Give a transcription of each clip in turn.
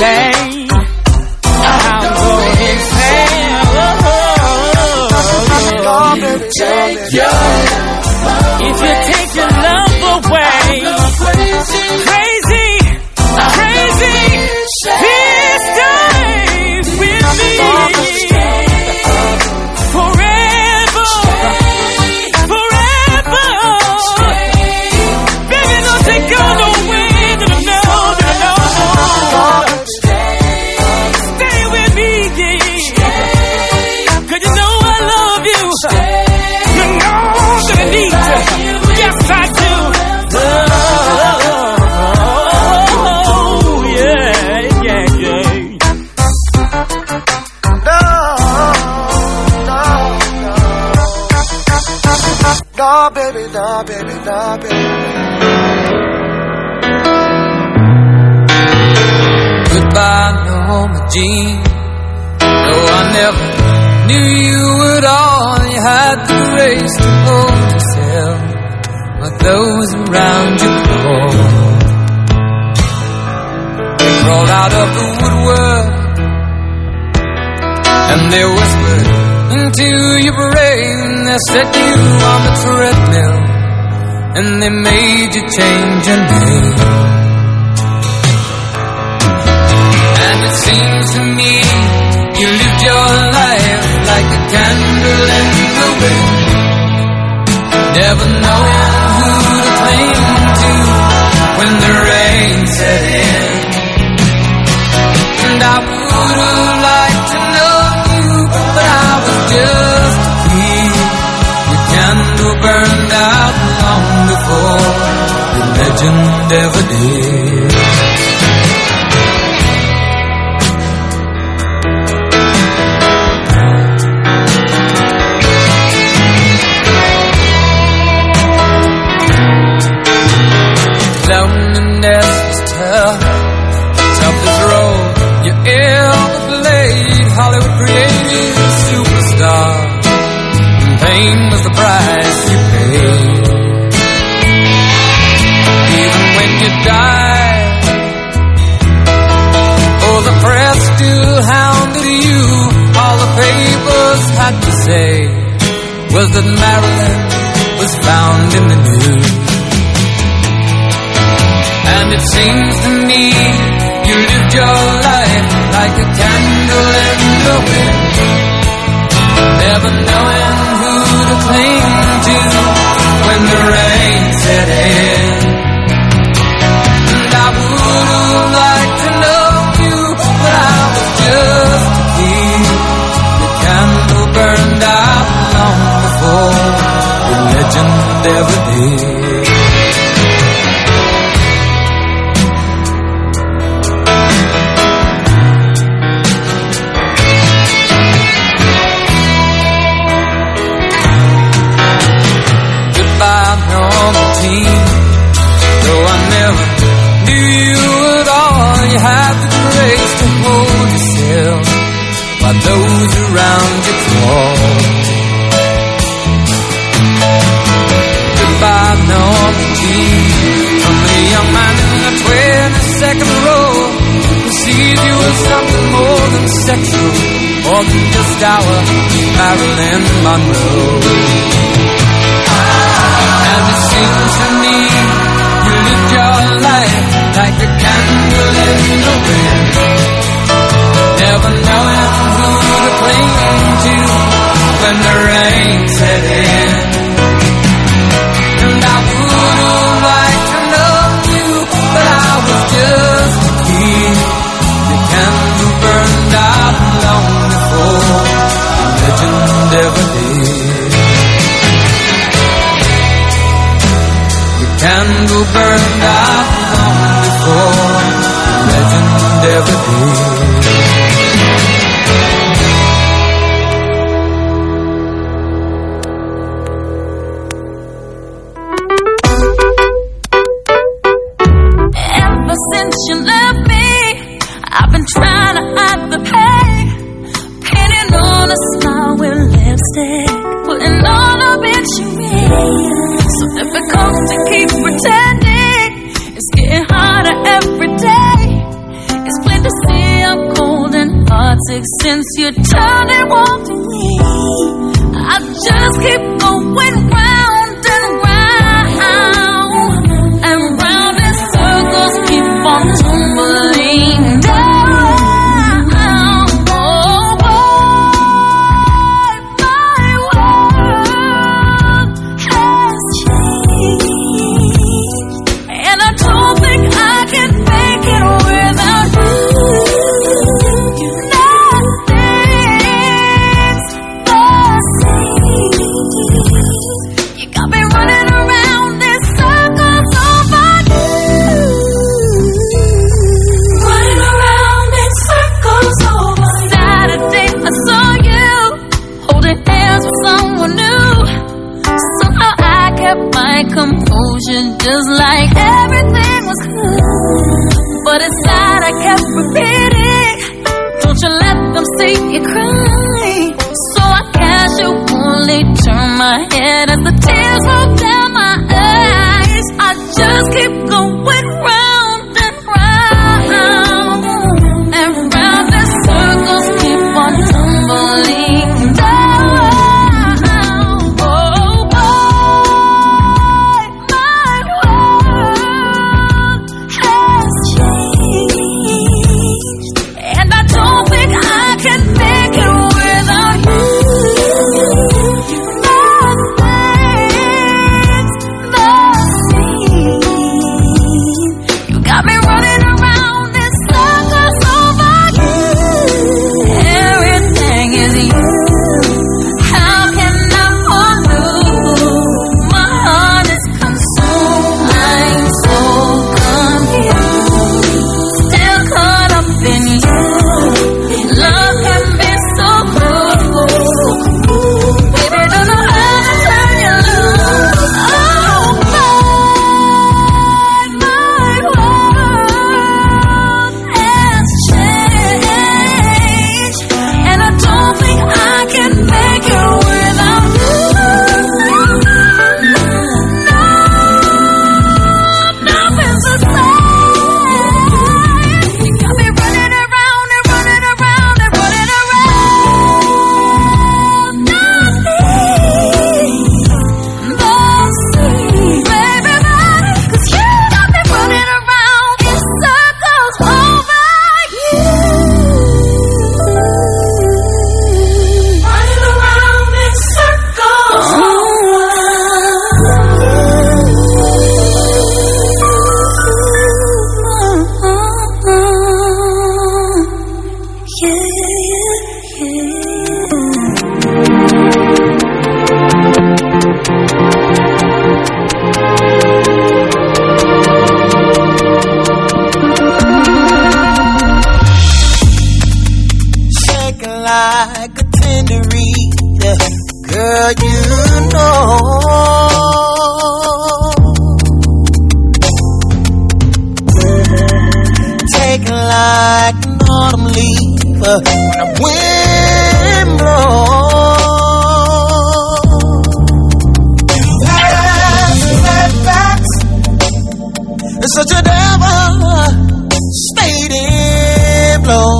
say Nah, baby, nah, baby, nah, baby. Goodbye, Norma Jean. No, I never knew you at all. You had the grace to hold yourself, but those around you crawled. They crawled out of the woodwork, and they whispered into your brain. They set you on the treadmill and they made you change your name. And it seems to me you lived your life like a candle in the wind. Never knowing. to say was that Marilyn was found in the news? And it seems to me you lived your life like a candle in the wind, never knowing who to cling to when the rain set in. never did. Goodbye, normal team. Marilyn Monroe. and the tears roll down my eyes. I just keep going. roll.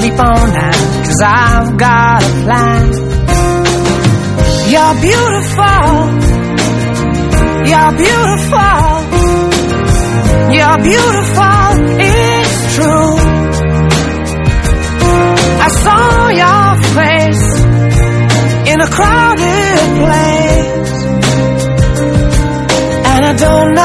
sleep on that. Cause I've got a plan. You're beautiful. You're beautiful. You're beautiful. It's true. I saw your face in a crowded place. And I don't know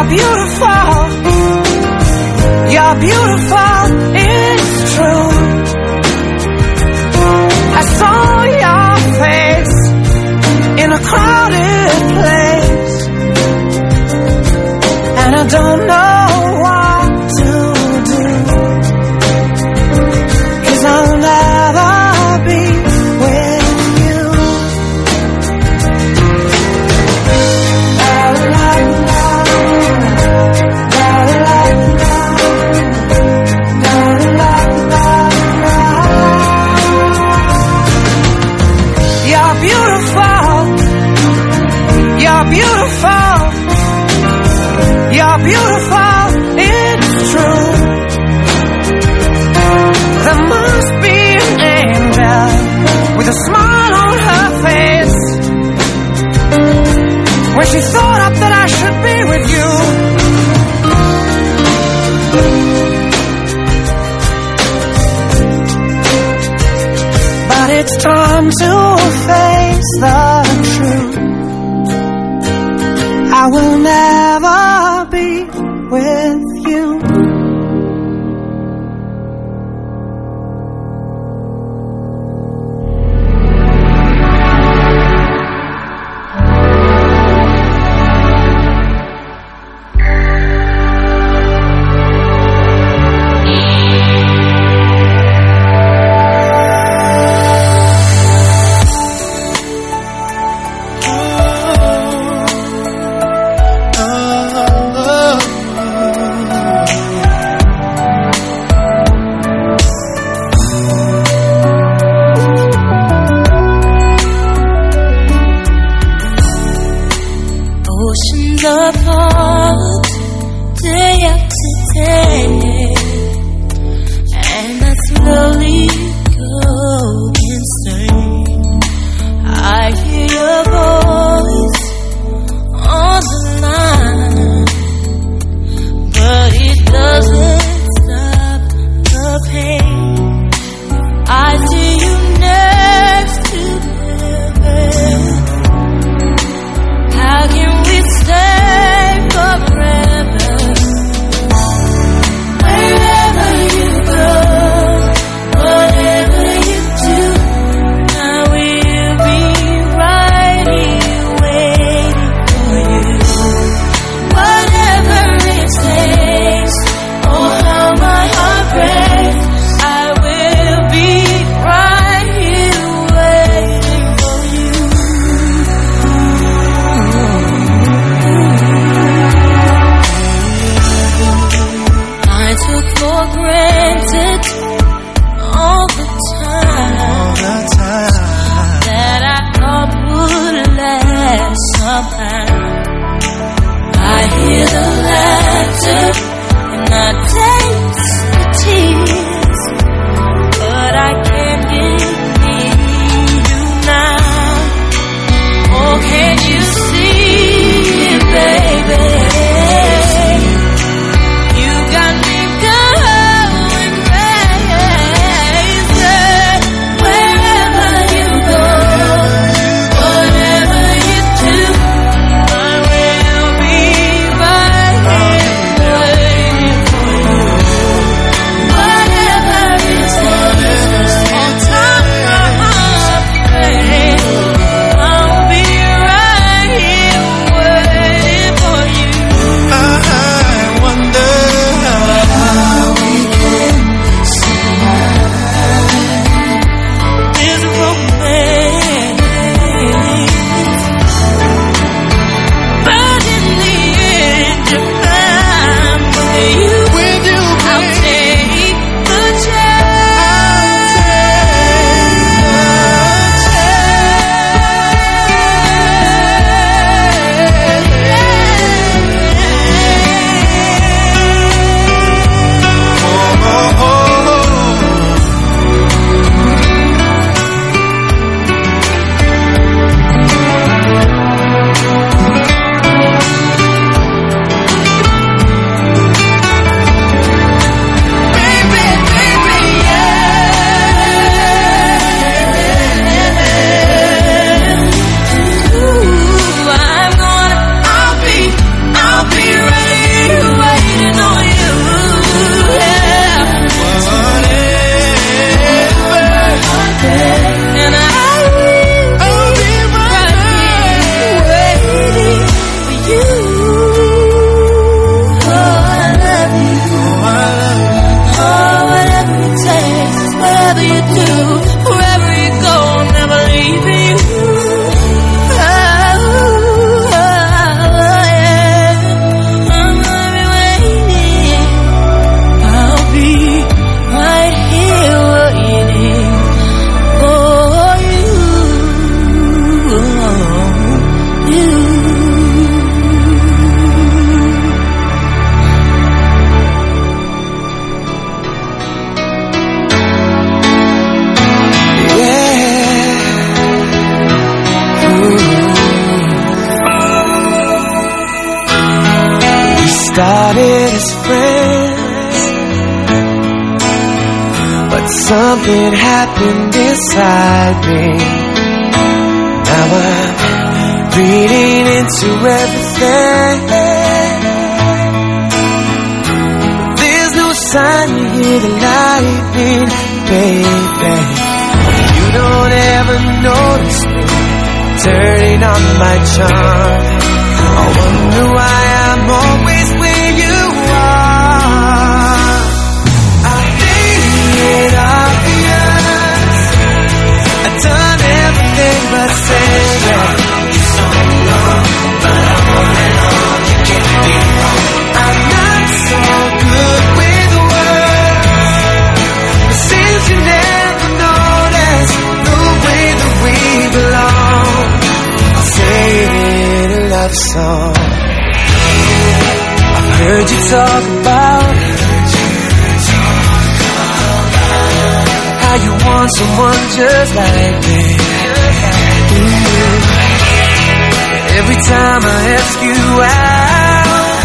You're beautiful. You're beautiful, it's true. I saw your face in a crowded place, and I don't know something happened inside me. Now I'm reading into everything. There's no sign you hear the lightning, baby. You don't ever notice me turning on my charm. I wonder why I'm always love song. I've heard you talk about how you want someone just like me. Mm. Every time I ask you out,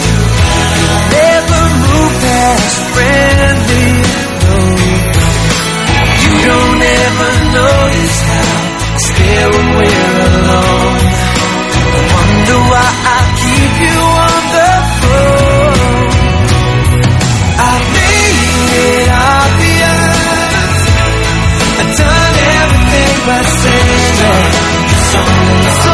you never move past friendly. No, you don't ever notice how when we're alone. Why I keep you on the phone. I made it obvious. I've done everything but that. So, so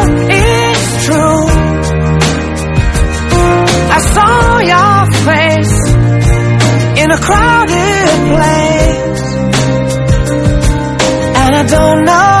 It's true. I saw your face in a crowded place. And I don't know